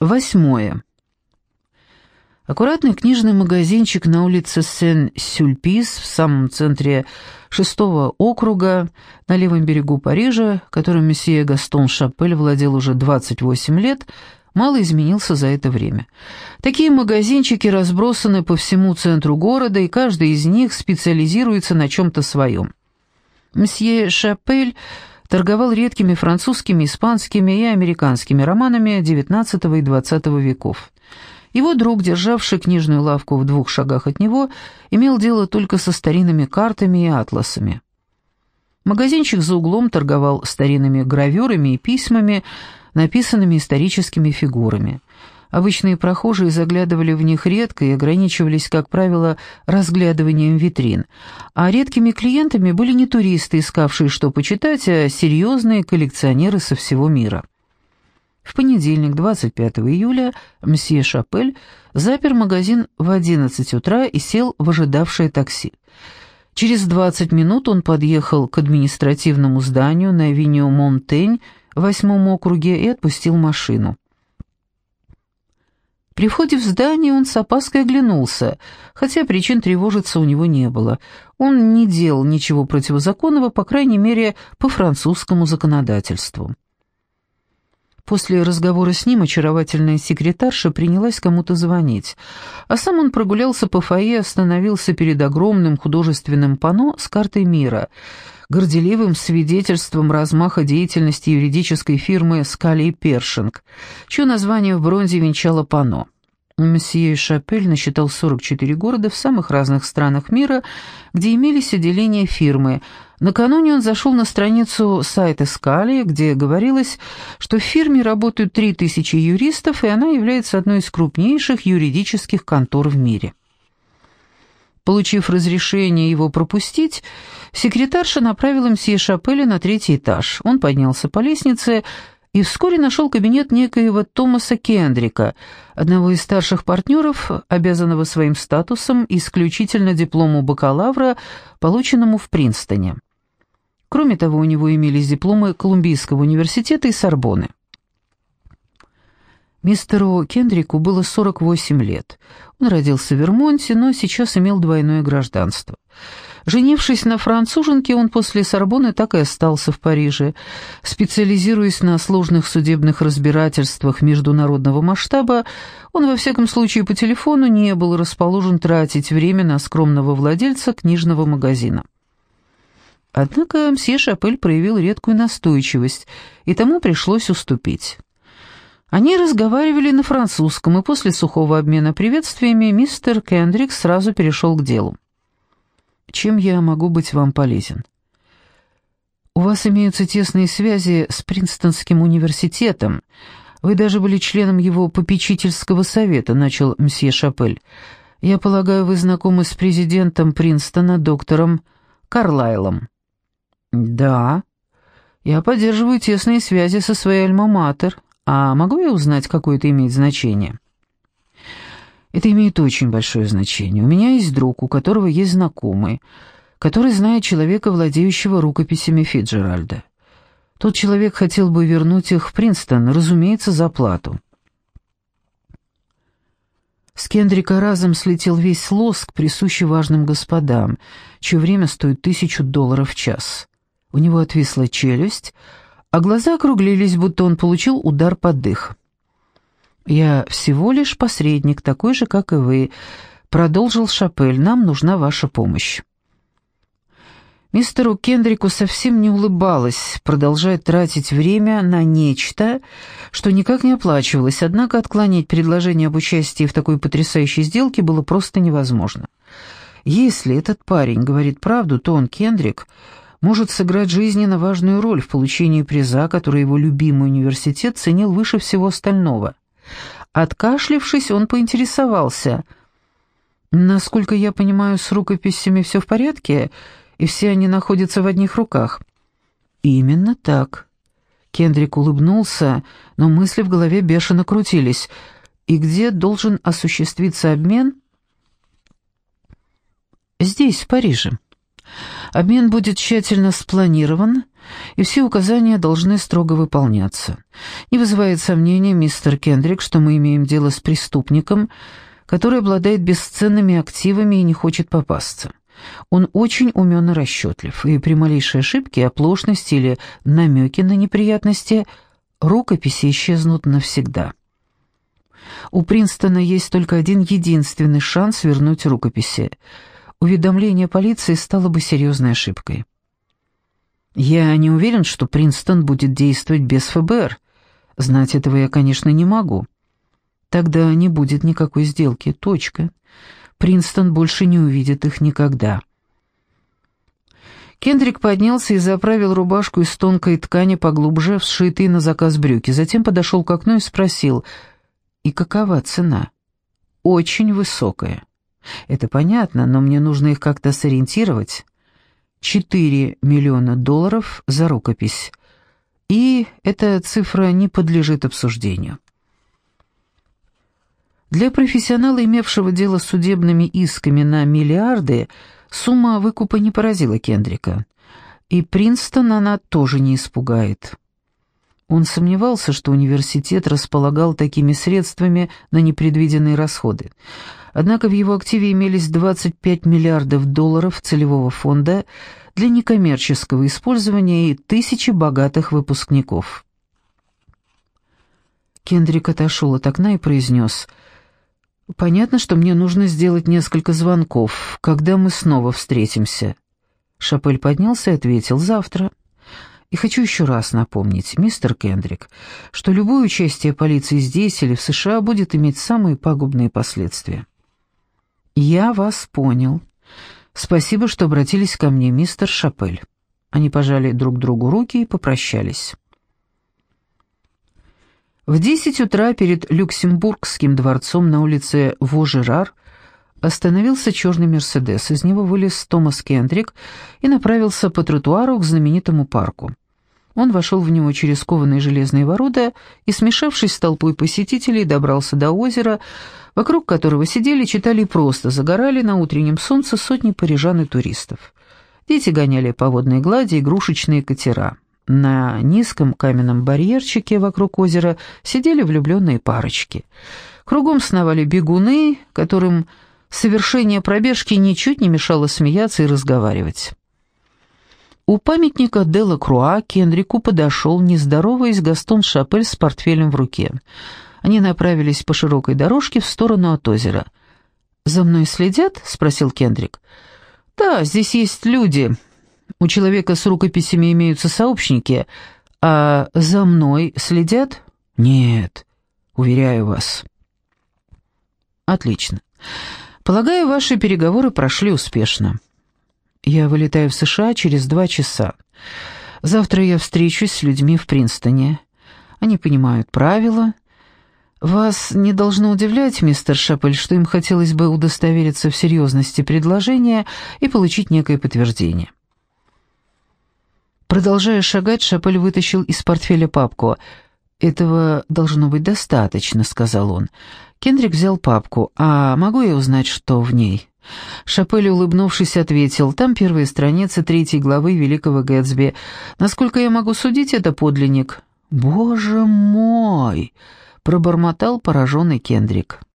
Восьмое. Аккуратный книжный магазинчик на улице Сен-Сюльпис в самом центре шестого округа на левом берегу Парижа, которым месье Гастон Шапель владел уже 28 лет, мало изменился за это время. Такие магазинчики разбросаны по всему центру города, и каждый из них специализируется на чем-то своем. Месье Шапель торговал редкими французскими, испанскими и американскими романами XIX и XX веков. Его друг, державший книжную лавку в двух шагах от него, имел дело только со старинными картами и атласами. Магазинчик за углом торговал старинными гравюрами и письмами, написанными историческими фигурами. Обычные прохожие заглядывали в них редко и ограничивались, как правило, разглядыванием витрин, а редкими клиентами были не туристы, искавшие что почитать, а серьезные коллекционеры со всего мира. В понедельник, 25 июля, мсье Шапель запер магазин в 11 утра и сел в ожидавшее такси. Через 20 минут он подъехал к административному зданию на авеню Монтень в восьмом округе и отпустил машину. При входе в здание он с опаской оглянулся, хотя причин тревожиться у него не было. Он не делал ничего противозаконного, по крайней мере, по французскому законодательству. После разговора с ним очаровательная секретарша принялась кому-то звонить, а сам он прогулялся по фойе, остановился перед огромным художественным панно с картой мира, горделивым свидетельством размаха деятельности юридической фирмы «Скали Першинг», чье название в бронзе венчало панно. Месье Шапель насчитал 44 города в самых разных странах мира, где имелись отделения фирмы. Накануне он зашел на страницу сайта Скали, где говорилось, что в фирме работают 3000 юристов, и она является одной из крупнейших юридических контор в мире. Получив разрешение его пропустить, секретарша направила мсье Шапеля на третий этаж. Он поднялся по лестнице и вскоре нашел кабинет некоего Томаса Кендрика, одного из старших партнеров, обязанного своим статусом исключительно диплому бакалавра, полученному в Принстоне. Кроме того, у него имелись дипломы Колумбийского университета и Сорбонны. Мистеру Кендрику было 48 лет. Он родился в Вермонте, но сейчас имел двойное гражданство. Женившись на француженке, он после Сорбонны так и остался в Париже, специализируясь на сложных судебных разбирательствах международного масштаба, он, во всяком случае, по телефону не был расположен тратить время на скромного владельца книжного магазина. Однако мсье Шапель проявил редкую настойчивость, и тому пришлось уступить. Они разговаривали на французском, и после сухого обмена приветствиями мистер Кендрик сразу перешел к делу. «Чем я могу быть вам полезен?» «У вас имеются тесные связи с Принстонским университетом. Вы даже были членом его попечительского совета», — начал мсье Шапель. «Я полагаю, вы знакомы с президентом Принстона, доктором Карлайлом?» «Да. Я поддерживаю тесные связи со своей альма-матер, а могу я узнать, какое это имеет значение? Это имеет очень большое значение. У меня есть друг, у которого есть знакомый, который знает человека, владеющего рукописями Фиджеральда. Тот человек хотел бы вернуть их в Принстон, разумеется, за плату. С Кендрика разом слетел весь лоск, присущий важным господам, чье время стоит тысячу долларов в час. У него отвисла челюсть, а глаза округлились, будто он получил удар под дых. «Я всего лишь посредник, такой же, как и вы», — продолжил Шапель, — «нам нужна ваша помощь». Мистеру Кендрику совсем не улыбалось, продолжая тратить время на нечто, что никак не оплачивалось, однако отклонить предложение об участии в такой потрясающей сделке было просто невозможно. Если этот парень говорит правду, то он, Кендрик, может сыграть жизненно важную роль в получении приза, который его любимый университет ценил выше всего остального. Откашлившись, он поинтересовался. «Насколько я понимаю, с рукописями все в порядке, и все они находятся в одних руках?» «Именно так». Кендрик улыбнулся, но мысли в голове бешено крутились. «И где должен осуществиться обмен?» «Здесь, в Париже». Обмен будет тщательно спланирован, и все указания должны строго выполняться. Не вызывает сомнения, мистер Кендрик, что мы имеем дело с преступником, который обладает бесценными активами и не хочет попасться. Он очень умен и расчетлив, и при малейшей ошибке, оплошности или намеке на неприятности рукописи исчезнут навсегда. У Принстона есть только один единственный шанс вернуть рукописи. Уведомление полиции стало бы серьезной ошибкой. Я не уверен, что Принстон будет действовать без ФБР. Знать этого я, конечно, не могу. Тогда не будет никакой сделки. Точка. Принстон больше не увидит их никогда. Кендрик поднялся и заправил рубашку из тонкой ткани поглубже сшитые на заказ брюки. Затем подошел к окну и спросил, «И какова цена?» «Очень высокая». «Это понятно, но мне нужно их как-то сориентировать». «Четыре миллиона долларов за рукопись». И эта цифра не подлежит обсуждению. Для профессионала, имевшего дело с судебными исками на миллиарды, сумма выкупа не поразила Кендрика. И Принстон она тоже не испугает. Он сомневался, что университет располагал такими средствами на непредвиденные расходы. Однако в его активе имелись 25 миллиардов долларов целевого фонда для некоммерческого использования и тысячи богатых выпускников. Кендрик отошел от окна и произнес — Понятно, что мне нужно сделать несколько звонков, когда мы снова встретимся. Шапель поднялся и ответил «завтра». И хочу еще раз напомнить, мистер Кендрик, что любое участие полиции здесь или в США будет иметь самые пагубные последствия. Я вас понял. Спасибо, что обратились ко мне, мистер Шапель. Они пожали друг другу руки и попрощались. В десять утра перед Люксембургским дворцом на улице Вожерар остановился черный «Мерседес». Из него вылез Томас Кендрик и направился по тротуару к знаменитому парку. Он вошел в него через кованые железные ворота и, смешавшись с толпой посетителей, добрался до озера, вокруг которого сидели, читали и просто загорали на утреннем солнце сотни парижан и туристов. Дети гоняли по водной глади игрушечные катера. На низком каменном барьерчике вокруг озера сидели влюбленные парочки. Кругом сновали бегуны, которым совершение пробежки ничуть не мешало смеяться и разговаривать. У памятника Делла Круа к подошел, нездороваясь, Гастон Шапель с портфелем в руке. Они направились по широкой дорожке в сторону от озера. «За мной следят?» — спросил Кендрик. «Да, здесь есть люди. У человека с рукописями имеются сообщники, а за мной следят? Нет, уверяю вас. Отлично. Полагаю, ваши переговоры прошли успешно. Я вылетаю в США через два часа. Завтра я встречусь с людьми в Принстоне. Они понимают правила. Вас не должно удивлять, мистер Шапель, что им хотелось бы удостовериться в серьезности предложения и получить некое подтверждение. Продолжая шагать, Шапель вытащил из портфеля папку. «Этого должно быть достаточно», — сказал он. Кендрик взял папку. «А могу я узнать, что в ней?» Шапель, улыбнувшись, ответил. «Там первая страница третьей главы Великого Гэтсби. Насколько я могу судить, это подлинник». «Боже мой!» — пробормотал пораженный Кендрик.